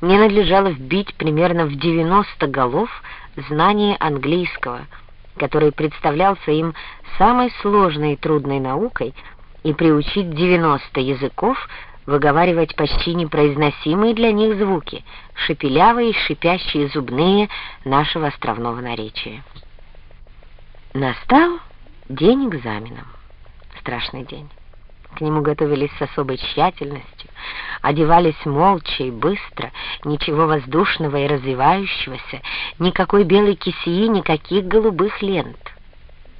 мне надлежало вбить примерно в 90 голов знание английского, который представлялся им самой сложной и трудной наукой, и приучить 90 языков выговаривать почти непроизносимые для них звуки, шепелявые, шипящие зубные нашего островного наречия. Настал день экзаменов. Страшный день. К нему готовились с особой тщательностью, одевались молча и быстро, ничего воздушного и развивающегося, никакой белой кисии, никаких голубых лент.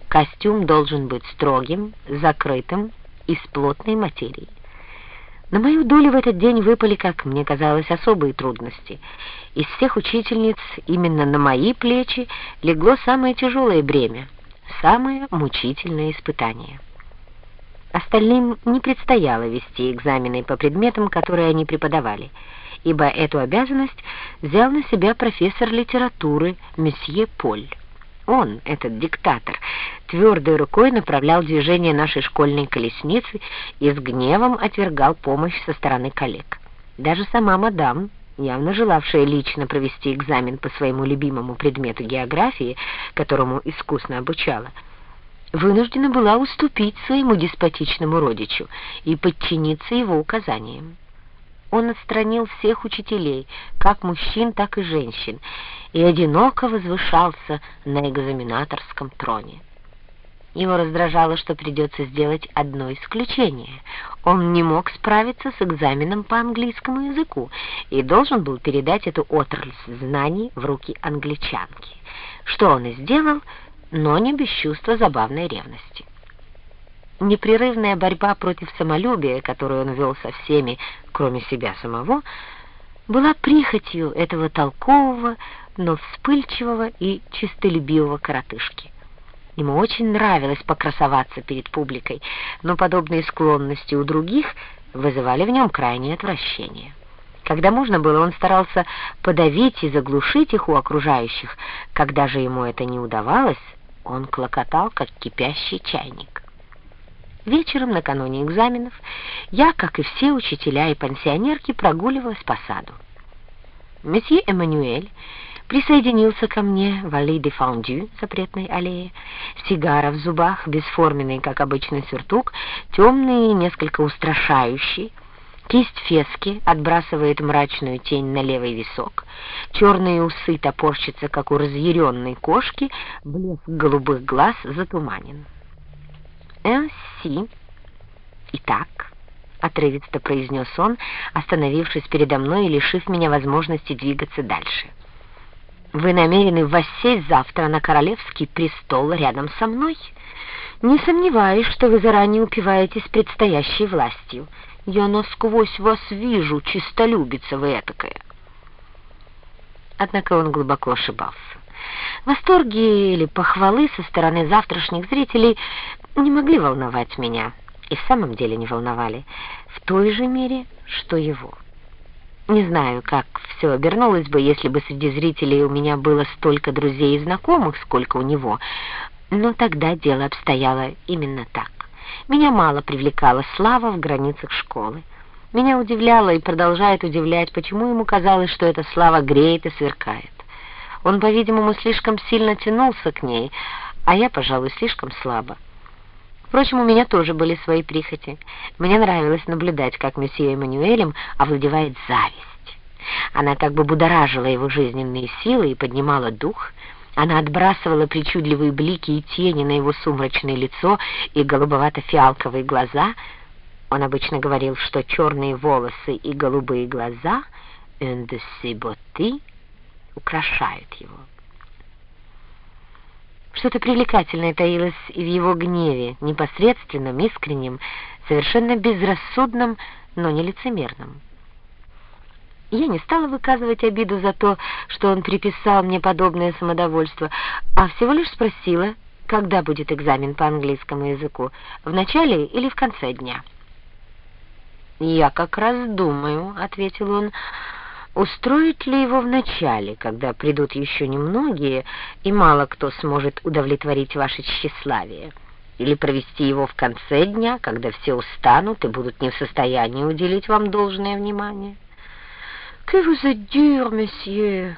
Костюм должен быть строгим, закрытым, из плотной материи. На мою долю в этот день выпали, как мне казалось, особые трудности. Из всех учительниц именно на мои плечи легло самое тяжелое бремя, самое мучительное испытание. Остальным не предстояло вести экзамены по предметам, которые они преподавали, ибо эту обязанность взял на себя профессор литературы месье Поль. Он, этот диктатор, твердой рукой направлял движение нашей школьной колесницы и с гневом отвергал помощь со стороны коллег. Даже сама мадам, явно желавшая лично провести экзамен по своему любимому предмету географии, которому искусно обучала, вынуждена была уступить своему деспотичному родичу и подчиниться его указаниям. Он отстранил всех учителей, как мужчин, так и женщин, и одиноко возвышался на экзаменаторском троне. Его раздражало, что придется сделать одно исключение. Он не мог справиться с экзаменом по английскому языку и должен был передать эту отрасль знаний в руки англичанки. Что он и сделал, но не без чувства забавной ревности. Непрерывная борьба против самолюбия, которую он вел со всеми, кроме себя самого, была прихотью этого толкового, но вспыльчивого и чистолюбивого коротышки. Ему очень нравилось покрасоваться перед публикой, но подобные склонности у других вызывали в нем крайнее отвращение. Когда можно было, он старался подавить и заглушить их у окружающих. Когда же ему это не удавалось, он клокотал, как кипящий чайник. Вечером, накануне экзаменов, я, как и все учителя и пансионерки, прогуливалась по саду. Месье Эммануэль присоединился ко мне в аллее де Фондю, запретной аллее, сигара в зубах, бесформенный, как обычный сюртук, темный и несколько устрашающий, Кисть фески отбрасывает мрачную тень на левый висок, черные усы топорщатся, как у разъяренной кошки, блеск голубых глаз затуманен. «Энси». «Итак», — отрывисто произнес он, остановившись передо мной и лишив меня возможности двигаться дальше. «Вы намерены воссесть завтра на королевский престол рядом со мной? Не сомневаюсь, что вы заранее упиваетесь предстоящей властью. Я насквозь вас вижу, чистолюбица вы этакая». Однако он глубоко ошибался. Восторги или похвалы со стороны завтрашних зрителей не могли волновать меня, и в самом деле не волновали, в той же мере, что его. Не знаю, как все обернулось бы, если бы среди зрителей у меня было столько друзей и знакомых, сколько у него, но тогда дело обстояло именно так. Меня мало привлекала слава в границах школы. Меня удивляло и продолжает удивлять, почему ему казалось, что эта слава греет и сверкает. Он, по-видимому, слишком сильно тянулся к ней, а я, пожалуй, слишком слабо. Впрочем, у меня тоже были свои прихоти. Мне нравилось наблюдать, как месье Эммануэлем овладевает зависть. Она как бы будоражила его жизненные силы и поднимала дух. Она отбрасывала причудливые блики и тени на его сумрачное лицо и голубовато-фиалковые глаза. Он обычно говорил, что черные волосы и голубые глаза «un de ses beautés» украшают его. Что-то привлекательное таилось и в его гневе, непосредственном, искреннем, совершенно безрассудном, но не лицемерном. Я не стала выказывать обиду за то, что он приписал мне подобное самодовольство, а всего лишь спросила, когда будет экзамен по английскому языку, в начале или в конце дня. «Я как раз думаю», — ответил он, — Устроить ли его в начале, когда придут еще немногие, и мало кто сможет удовлетворить ваше тщеславие? Или провести его в конце дня, когда все устанут и будут не в состоянии уделить вам должное внимание? Que vous êtes dur, monsieur,